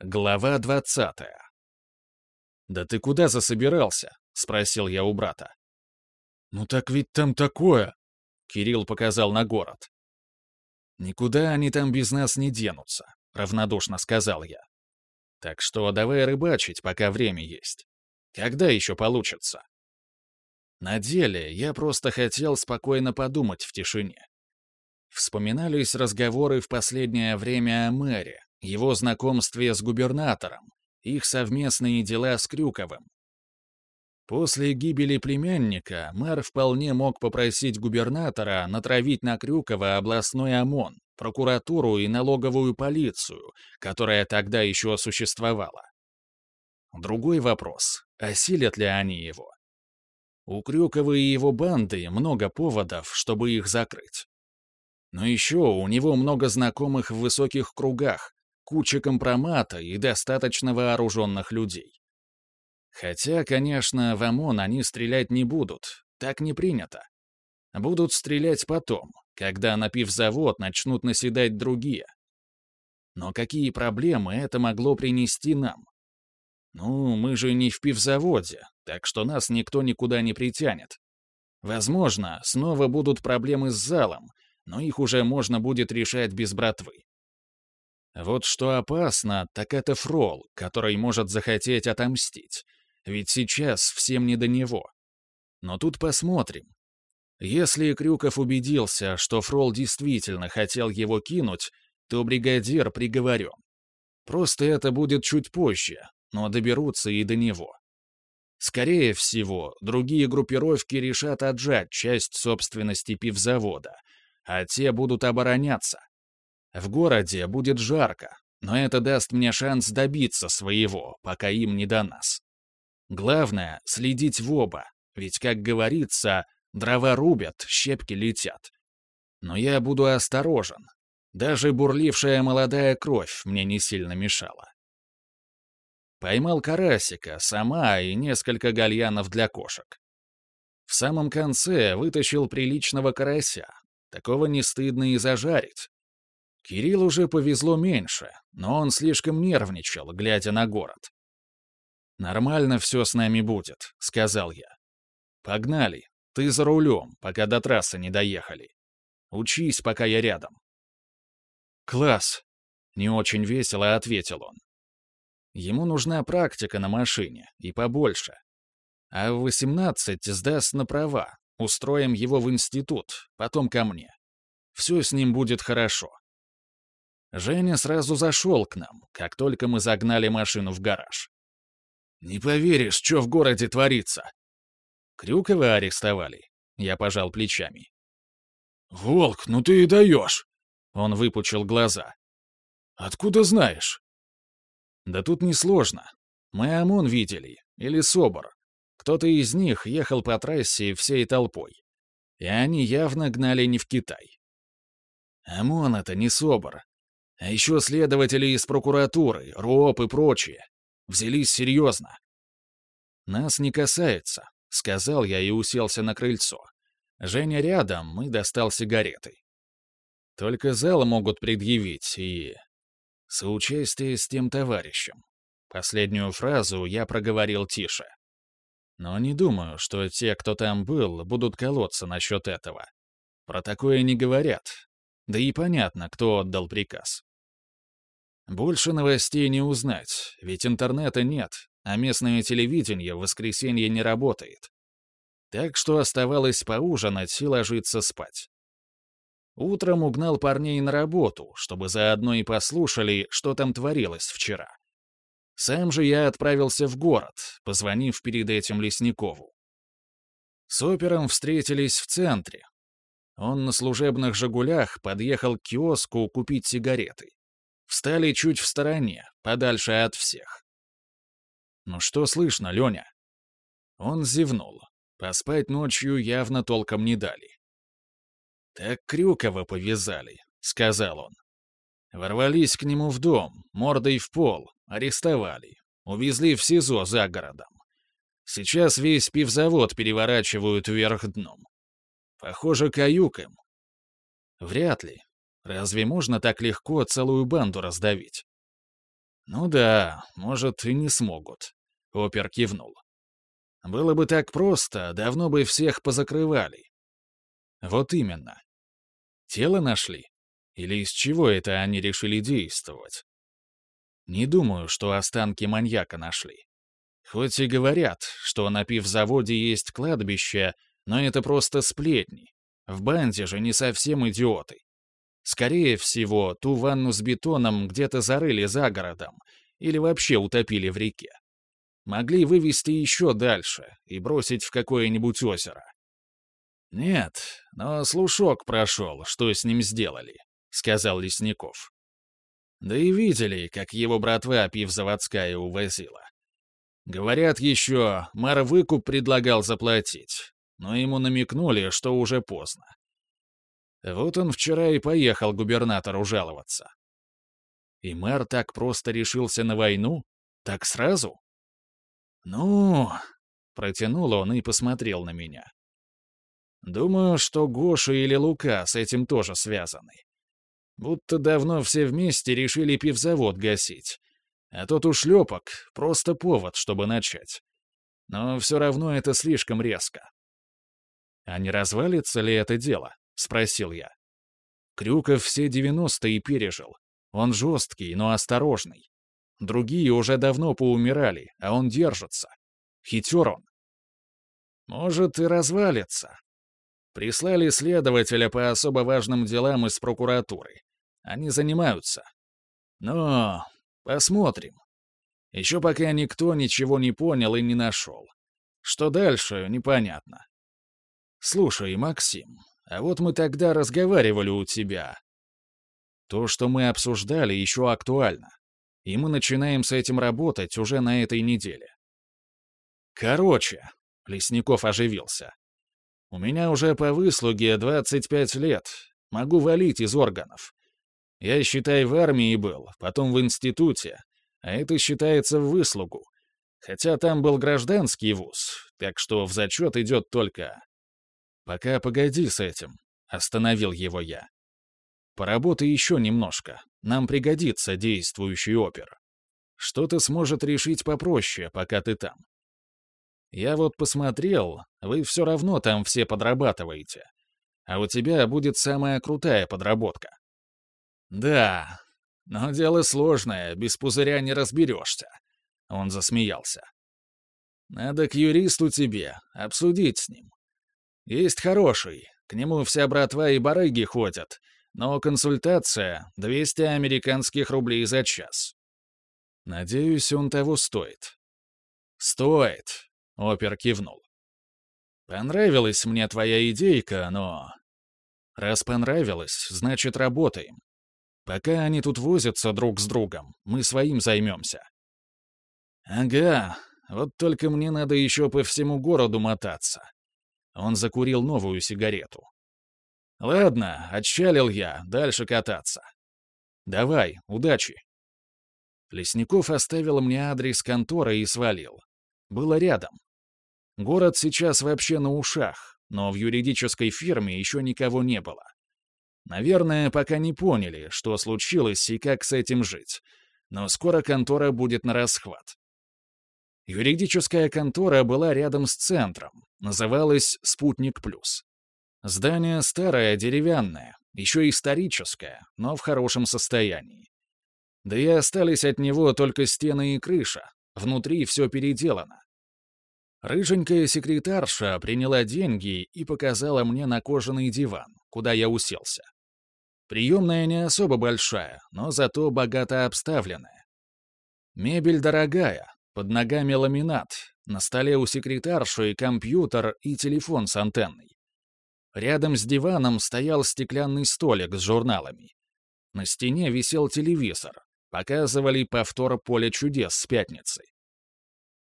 Глава двадцатая. «Да ты куда засобирался?» — спросил я у брата. «Ну так ведь там такое!» — Кирилл показал на город. «Никуда они там без нас не денутся», — равнодушно сказал я. «Так что давай рыбачить, пока время есть. Когда еще получится?» На деле я просто хотел спокойно подумать в тишине. Вспоминались разговоры в последнее время о мэре, его знакомстве с губернатором, их совместные дела с Крюковым. После гибели племянника мэр вполне мог попросить губернатора натравить на Крюкова областной ОМОН, прокуратуру и налоговую полицию, которая тогда еще существовала. Другой вопрос — осилят ли они его? У Крюкова и его банды много поводов, чтобы их закрыть. Но еще у него много знакомых в высоких кругах, куча компромата и достаточно вооруженных людей. Хотя, конечно, в ОМОН они стрелять не будут, так не принято. Будут стрелять потом, когда на пивзавод начнут наседать другие. Но какие проблемы это могло принести нам? Ну, мы же не в пивзаводе, так что нас никто никуда не притянет. Возможно, снова будут проблемы с залом, но их уже можно будет решать без братвы. Вот что опасно, так это фрол, который может захотеть отомстить. Ведь сейчас всем не до него. Но тут посмотрим. Если Крюков убедился, что фрол действительно хотел его кинуть, то бригадир приговорен. Просто это будет чуть позже, но доберутся и до него. Скорее всего, другие группировки решат отжать часть собственности пивзавода, а те будут обороняться. В городе будет жарко, но это даст мне шанс добиться своего, пока им не до нас. Главное — следить в оба, ведь, как говорится, дрова рубят, щепки летят. Но я буду осторожен. Даже бурлившая молодая кровь мне не сильно мешала. Поймал карасика, сама и несколько гальянов для кошек. В самом конце вытащил приличного карася. Такого не стыдно и зажарить. Кирилл уже повезло меньше, но он слишком нервничал, глядя на город. «Нормально все с нами будет», — сказал я. «Погнали. Ты за рулем, пока до трассы не доехали. Учись, пока я рядом». «Класс!» — не очень весело ответил он. Ему нужна практика на машине, и побольше. А в 18 сдаст на права, устроим его в институт, потом ко мне. Все с ним будет хорошо. Женя сразу зашел к нам, как только мы загнали машину в гараж. «Не поверишь, что в городе творится!» «Крюкова арестовали», — я пожал плечами. «Волк, ну ты и даешь!» Он выпучил глаза. «Откуда знаешь?» «Да тут несложно. Мы ОМОН видели, или СОБР. Кто-то из них ехал по трассе всей толпой. И они явно гнали не в Китай. ОМОН — это не СОБР, а еще следователи из прокуратуры, РОП и прочие. Взялись серьезно. «Нас не касается», — сказал я и уселся на крыльцо. Женя рядом мы достал сигареты. Только зал могут предъявить и... Соучастие с тем товарищем. Последнюю фразу я проговорил тише. Но не думаю, что те, кто там был, будут колоться насчет этого. Про такое не говорят. Да и понятно, кто отдал приказ. Больше новостей не узнать, ведь интернета нет, а местное телевидение в воскресенье не работает. Так что оставалось поужинать и ложиться спать. Утром угнал парней на работу, чтобы заодно и послушали, что там творилось вчера. Сам же я отправился в город, позвонив перед этим Лесникову. С опером встретились в центре. Он на служебных «Жигулях» подъехал к киоску купить сигареты. Встали чуть в стороне, подальше от всех. «Ну что слышно, Леня?» Он зевнул. Поспать ночью явно толком не дали. «Так Крюкова повязали», — сказал он. Ворвались к нему в дом, мордой в пол, арестовали, увезли в СИЗО за городом. Сейчас весь пивзавод переворачивают вверх дном. Похоже, каюк им. Вряд ли. Разве можно так легко целую банду раздавить? «Ну да, может, и не смогут», — опер кивнул. «Было бы так просто, давно бы всех позакрывали». «Вот именно. Тело нашли? Или из чего это они решили действовать?» «Не думаю, что останки маньяка нашли. Хоть и говорят, что на пивзаводе есть кладбище, но это просто сплетни. В банде же не совсем идиоты. Скорее всего, ту ванну с бетоном где-то зарыли за городом или вообще утопили в реке. Могли вывести еще дальше и бросить в какое-нибудь озеро. «Нет, но слушок прошел, что с ним сделали», — сказал Лесников. Да и видели, как его братва пивзаводская увозила. Говорят еще, мэр выкуп предлагал заплатить, но ему намекнули, что уже поздно. Вот он вчера и поехал губернатору жаловаться. И мэр так просто решился на войну? Так сразу? Ну, протянул он и посмотрел на меня. Думаю, что Гоша или Лука с этим тоже связаны. Будто давно все вместе решили пивзавод гасить. А тот ушлепок — просто повод, чтобы начать. Но все равно это слишком резко. А не развалится ли это дело? — спросил я. Крюков все девяностые пережил. Он жесткий, но осторожный. Другие уже давно поумирали, а он держится. Хитер он. Может, и развалится. Прислали следователя по особо важным делам из прокуратуры. Они занимаются. Но посмотрим. Еще пока никто ничего не понял и не нашел. Что дальше, непонятно. Слушай, Максим, а вот мы тогда разговаривали у тебя. То, что мы обсуждали, еще актуально. И мы начинаем с этим работать уже на этой неделе. Короче, Лесников оживился. У меня уже по выслуге 25 лет. Могу валить из органов. Я, считай, в армии был, потом в институте. А это считается в выслугу. Хотя там был гражданский вуз, так что в зачет идет только «Пока погоди с этим», — остановил его я. «Поработай еще немножко. Нам пригодится действующий опер. Что-то сможет решить попроще, пока ты там. Я вот посмотрел, вы все равно там все подрабатываете. А у тебя будет самая крутая подработка». «Да, но дело сложное, без пузыря не разберешься», — он засмеялся. «Надо к юристу тебе, обсудить с ним. Есть хороший, к нему вся братва и барыги ходят, но консультация — 200 американских рублей за час. Надеюсь, он того стоит. Стоит, опер кивнул. Понравилась мне твоя идейка, но... Раз понравилось, значит, работаем. Пока они тут возятся друг с другом, мы своим займемся. Ага, вот только мне надо еще по всему городу мотаться. Он закурил новую сигарету. «Ладно, отчалил я, дальше кататься. Давай, удачи». Лесников оставил мне адрес конторы и свалил. Было рядом. Город сейчас вообще на ушах, но в юридической фирме еще никого не было. Наверное, пока не поняли, что случилось и как с этим жить. Но скоро контора будет на расхват. Юридическая контора была рядом с центром, называлась «Спутник Плюс». Здание старое, деревянное, еще историческое, но в хорошем состоянии. Да и остались от него только стены и крыша, внутри все переделано. Рыженькая секретарша приняла деньги и показала мне на кожаный диван, куда я уселся. Приемная не особо большая, но зато богато обставленная. Мебель дорогая, под ногами ламинат, на столе у секретарши компьютер и телефон с антенной. Рядом с диваном стоял стеклянный столик с журналами. На стене висел телевизор. Показывали повтор «Поле чудес» с пятницы.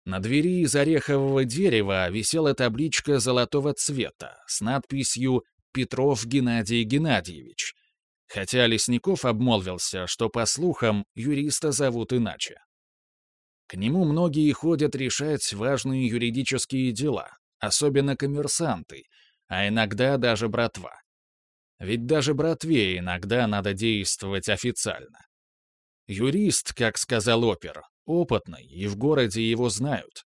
На двери из орехового дерева висела табличка золотого цвета с надписью «Петров Геннадий Геннадьевич», хотя Лесников обмолвился, что, по слухам, юриста зовут иначе. К нему многие ходят решать важные юридические дела, особенно коммерсанты, а иногда даже братва. Ведь даже братве иногда надо действовать официально. Юрист, как сказал опер, опытный, и в городе его знают.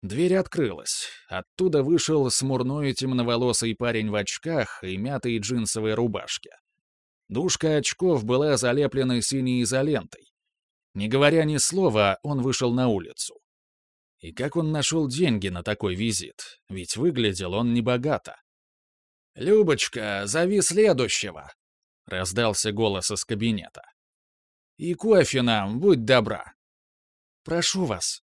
Дверь открылась. Оттуда вышел смурной темноволосый парень в очках и мятой джинсовой рубашке. Душка очков была залеплена синей изолентой. Не говоря ни слова, он вышел на улицу. И как он нашел деньги на такой визит? Ведь выглядел он небогато. «Любочка, зови следующего!» — раздался голос из кабинета. «И кофе нам, будь добра!» «Прошу вас!»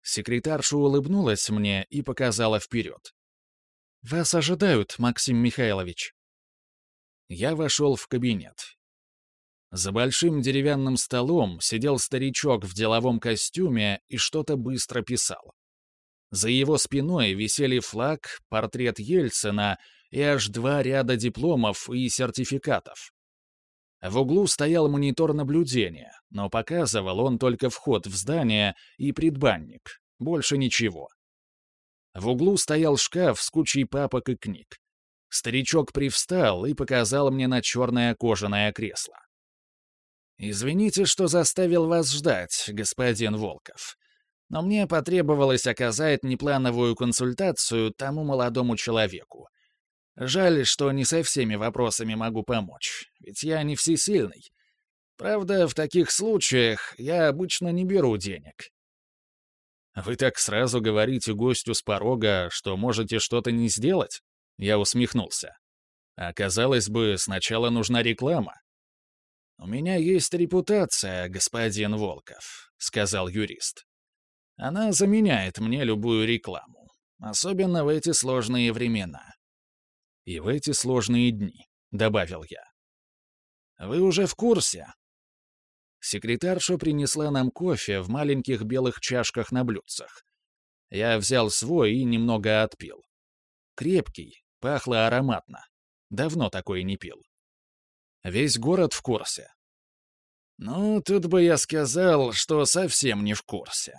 Секретарша улыбнулась мне и показала вперед. «Вас ожидают, Максим Михайлович». Я вошел в кабинет. За большим деревянным столом сидел старичок в деловом костюме и что-то быстро писал. За его спиной висели флаг, портрет Ельцина и аж два ряда дипломов и сертификатов. В углу стоял монитор наблюдения, но показывал он только вход в здание и предбанник, больше ничего. В углу стоял шкаф с кучей папок и книг. Старичок привстал и показал мне на черное кожаное кресло. «Извините, что заставил вас ждать, господин Волков. Но мне потребовалось оказать неплановую консультацию тому молодому человеку. Жаль, что не со всеми вопросами могу помочь, ведь я не всесильный. Правда, в таких случаях я обычно не беру денег. Вы так сразу говорите гостю с порога, что можете что-то не сделать? Я усмехнулся. А казалось бы, сначала нужна реклама. «У меня есть репутация, господин Волков», — сказал юрист. «Она заменяет мне любую рекламу, особенно в эти сложные времена. И в эти сложные дни, — добавил я. Вы уже в курсе? Секретарша принесла нам кофе в маленьких белых чашках на блюдцах. Я взял свой и немного отпил. Крепкий, пахло ароматно. Давно такой не пил. Весь город в курсе. Ну, тут бы я сказал, что совсем не в курсе.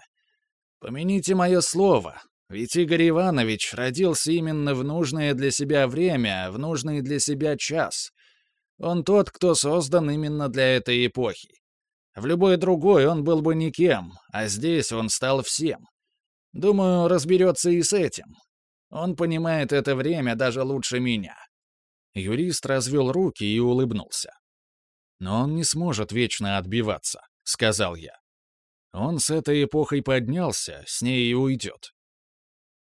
Помяните мое слово, ведь Игорь Иванович родился именно в нужное для себя время, в нужный для себя час. Он тот, кто создан именно для этой эпохи. В любой другой он был бы никем, а здесь он стал всем. Думаю, разберется и с этим. Он понимает это время даже лучше меня. Юрист развел руки и улыбнулся. «Но он не сможет вечно отбиваться», — сказал я. «Он с этой эпохой поднялся, с ней и уйдет.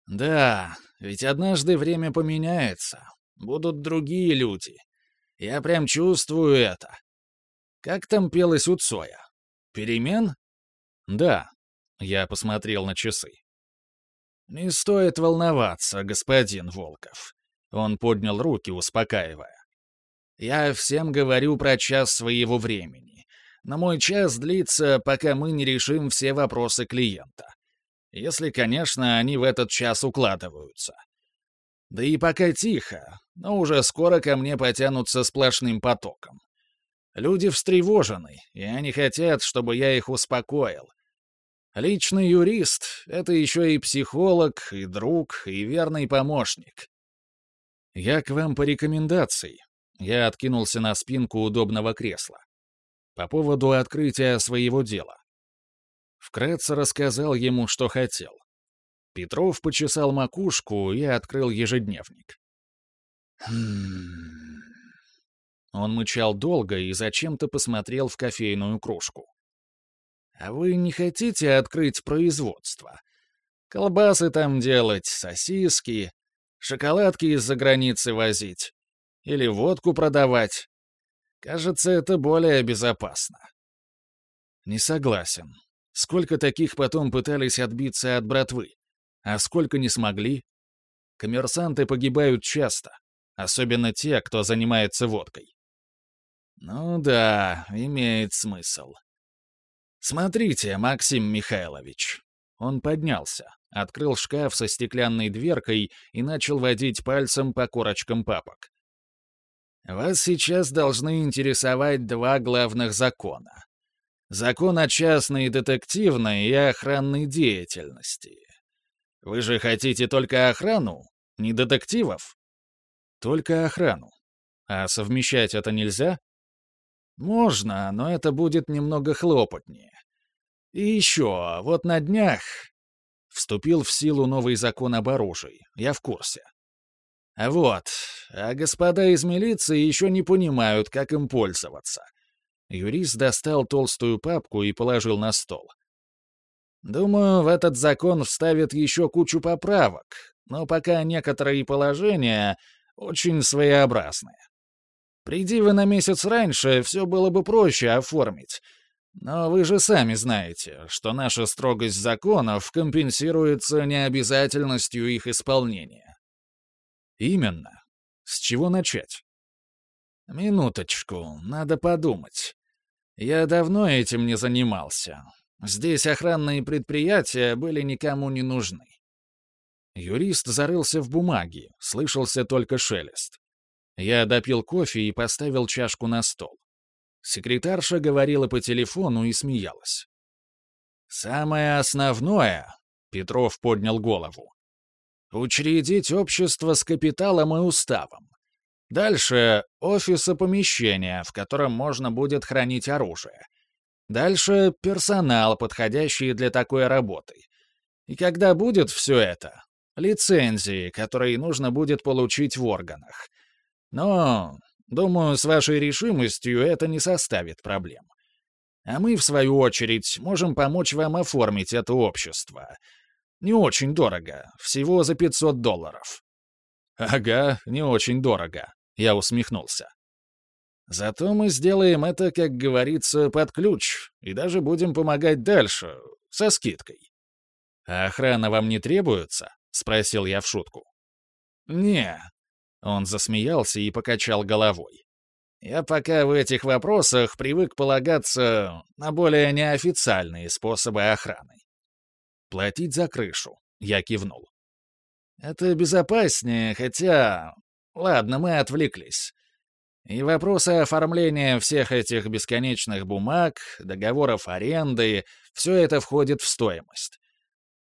Да, ведь однажды время поменяется. Будут другие люди. Я прям чувствую это. Как там пелось у Цоя? Перемен? Да. Я посмотрел на часы. Не стоит волноваться, господин Волков. Он поднял руки, успокаивая. Я всем говорю про час своего времени. Но мой час длится, пока мы не решим все вопросы клиента. Если, конечно, они в этот час укладываются. Да и пока тихо, но уже скоро ко мне потянутся сплошным потоком. Люди встревожены, и они хотят, чтобы я их успокоил. Личный юрист — это еще и психолог, и друг, и верный помощник. Я к вам по рекомендации. Я откинулся на спинку удобного кресла. По поводу открытия своего дела. Вкратце рассказал ему, что хотел. Петров почесал макушку и открыл ежедневник. «Хм...» Он мычал долго и зачем-то посмотрел в кофейную кружку. «А вы не хотите открыть производство? Колбасы там делать, сосиски, шоколадки из-за границы возить? Или водку продавать? Кажется, это более безопасно». «Не согласен», Сколько таких потом пытались отбиться от братвы? А сколько не смогли? Коммерсанты погибают часто, особенно те, кто занимается водкой. Ну да, имеет смысл. Смотрите, Максим Михайлович. Он поднялся, открыл шкаф со стеклянной дверкой и начал водить пальцем по корочкам папок. Вас сейчас должны интересовать два главных закона. Закон о частной детективной и охранной деятельности. Вы же хотите только охрану, не детективов? Только охрану. А совмещать это нельзя? Можно, но это будет немного хлопотнее. И еще, вот на днях вступил в силу новый закон об оружии. Я в курсе. Вот, а господа из милиции еще не понимают, как им пользоваться. Юрист достал толстую папку и положил на стол. Думаю, в этот закон вставят еще кучу поправок, но пока некоторые положения очень своеобразные. Приди вы на месяц раньше, все было бы проще оформить. Но вы же сами знаете, что наша строгость законов компенсируется необязательностью их исполнения. Именно. С чего начать? Минуточку, надо подумать. Я давно этим не занимался. Здесь охранные предприятия были никому не нужны. Юрист зарылся в бумаге, слышался только шелест. Я допил кофе и поставил чашку на стол. Секретарша говорила по телефону и смеялась. «Самое основное», — Петров поднял голову, — «учредить общество с капиталом и уставом. Дальше — офиса помещения, в котором можно будет хранить оружие. Дальше — персонал, подходящий для такой работы. И когда будет все это, лицензии, которые нужно будет получить в органах — но, думаю, с вашей решимостью это не составит проблем. А мы, в свою очередь, можем помочь вам оформить это общество. Не очень дорого, всего за 500 долларов». «Ага, не очень дорого», — я усмехнулся. «Зато мы сделаем это, как говорится, под ключ, и даже будем помогать дальше, со скидкой». «А охрана вам не требуется?» — спросил я в шутку. «Не, он засмеялся и покачал головой. «Я пока в этих вопросах привык полагаться на более неофициальные способы охраны. Платить за крышу», — я кивнул. «Это безопаснее, хотя... Ладно, мы отвлеклись. И вопросы оформления всех этих бесконечных бумаг, договоров аренды — все это входит в стоимость.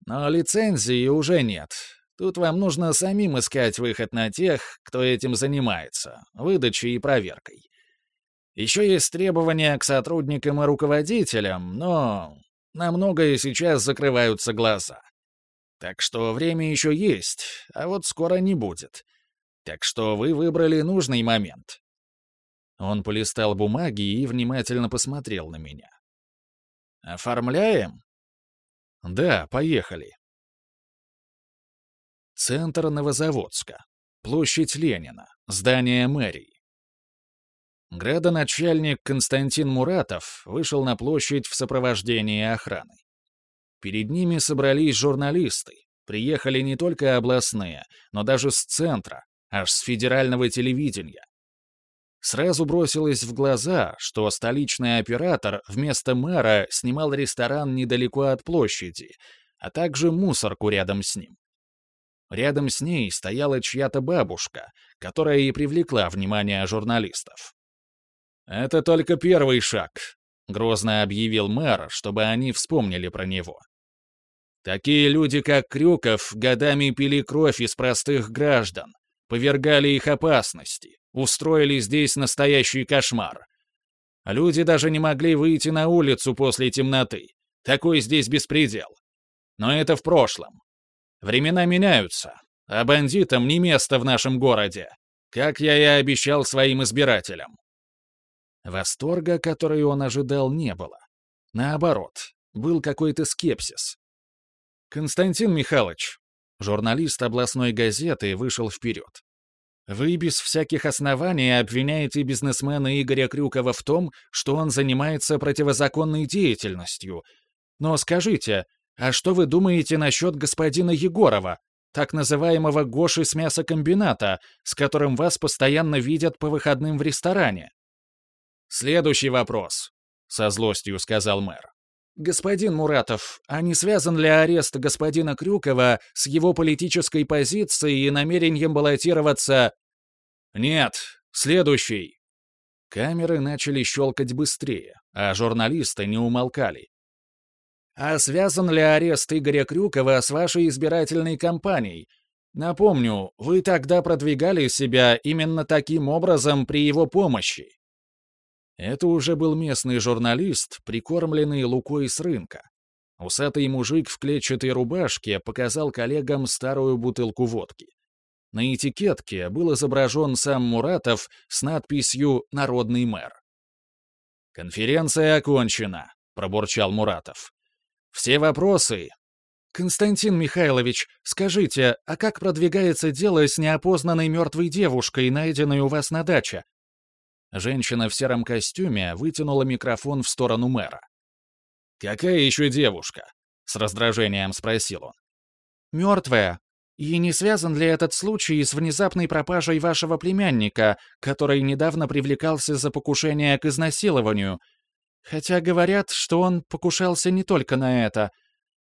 Но лицензии уже нет, Тут вам нужно самим искать выход на тех, кто этим занимается, выдачей и проверкой. Еще есть требования к сотрудникам и руководителям, но на многое сейчас закрываются глаза. Так что время еще есть, а вот скоро не будет. Так что вы выбрали нужный момент. Он полистал бумаги и внимательно посмотрел на меня. «Оформляем?» «Да, поехали», Центр Новозаводска. Площадь Ленина. Здание мэрии. Градоначальник Константин Муратов вышел на площадь в сопровождении охраны. Перед ними собрались журналисты. Приехали не только областные, но даже с центра, аж с федерального телевидения. Сразу бросилось в глаза, что столичный оператор вместо мэра снимал ресторан недалеко от площади, а также мусорку рядом с ним. Рядом с ней стояла чья-то бабушка, которая и привлекла внимание журналистов. «Это только первый шаг», — грозно объявил мэр, чтобы они вспомнили про него. «Такие люди, как Крюков, годами пили кровь из простых граждан, повергали их опасности, устроили здесь настоящий кошмар. Люди даже не могли выйти на улицу после темноты. Такой здесь беспредел. Но это в прошлом. Времена меняются, а бандитам не место в нашем городе, как я и обещал своим избирателям. Восторга, который он ожидал, не было. Наоборот, был какой-то скепсис. «Константин Михайлович», журналист областной газеты, вышел вперед. «Вы без всяких оснований обвиняете бизнесмена Игоря Крюкова в том, что он занимается противозаконной деятельностью. Но скажите, а что вы думаете насчет господина Егорова, так называемого Гоши с мясокомбината, с которым вас постоянно видят по выходным в ресторане? Следующий вопрос, со злостью сказал мэр. «Господин Муратов, а не связан ли арест господина Крюкова с его политической позицией и намерением баллотироваться...» «Нет, следующий». Камеры начали щелкать быстрее, а журналисты не умолкали. А связан ли арест Игоря Крюкова с вашей избирательной кампанией? Напомню, вы тогда продвигали себя именно таким образом при его помощи. Это уже был местный журналист, прикормленный Лукой с рынка. Усатый мужик в клетчатой рубашке показал коллегам старую бутылку водки. На этикетке был изображен сам Муратов с надписью «Народный мэр». «Конференция окончена», — пробурчал Муратов. «Все вопросы?» «Константин Михайлович, скажите, а как продвигается дело с неопознанной мертвой девушкой, найденной у вас на даче?» Женщина в сером костюме вытянула микрофон в сторону мэра. «Какая еще девушка?» — с раздражением спросил он. «Мертвая. И не связан ли этот случай с внезапной пропажей вашего племянника, который недавно привлекался за покушение к изнасилованию? Хотя говорят, что он покушался не только на это.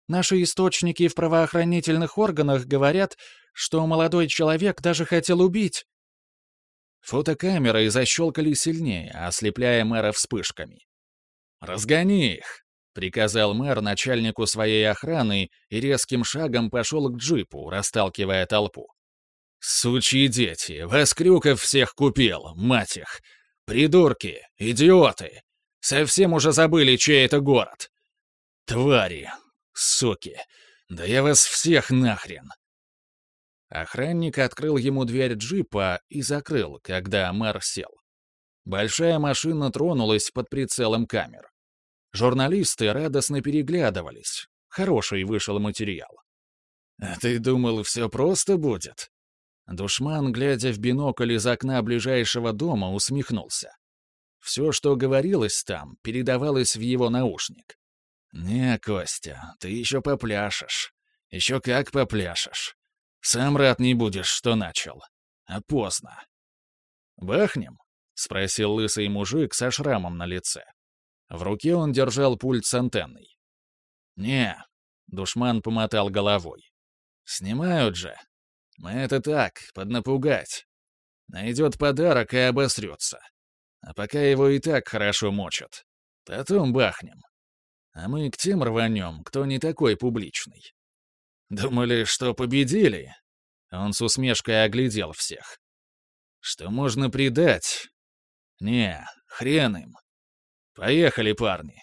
Наши источники в правоохранительных органах говорят, что молодой человек даже хотел убить». Фотокамеры защелкали сильнее, ослепляя мэра вспышками. «Разгони их!» — приказал мэр начальнику своей охраны и резким шагом пошел к джипу, расталкивая толпу. «Сучьи дети, вас Крюков всех купил, мать их! Придурки, идиоты! Совсем уже забыли, чей это город! Твари, суки! Да я вас всех нахрен!» Охранник открыл ему дверь джипа и закрыл, когда мэр сел. Большая машина тронулась под прицелом камер. Журналисты радостно переглядывались. Хороший вышел материал. «А ты думал, все просто будет?» Душман, глядя в бинокль из окна ближайшего дома, усмехнулся. Все, что говорилось там, передавалось в его наушник. «Не, Костя, ты еще попляшешь. Еще как попляшешь. Сам рад не будешь, что начал. А поздно». «Бахнем?» — спросил лысый мужик со шрамом на лице. В руке он держал пульт с антенной. «Не», — душман помотал головой. «Снимают же. Мы это так, поднапугать. Найдет подарок и обосрется. А пока его и так хорошо мочат. Потом бахнем. А мы к тем рванем, кто не такой публичный. Думали, что победили?» Он с усмешкой оглядел всех. «Что можно предать? Не, хрен им. Поехали, парни.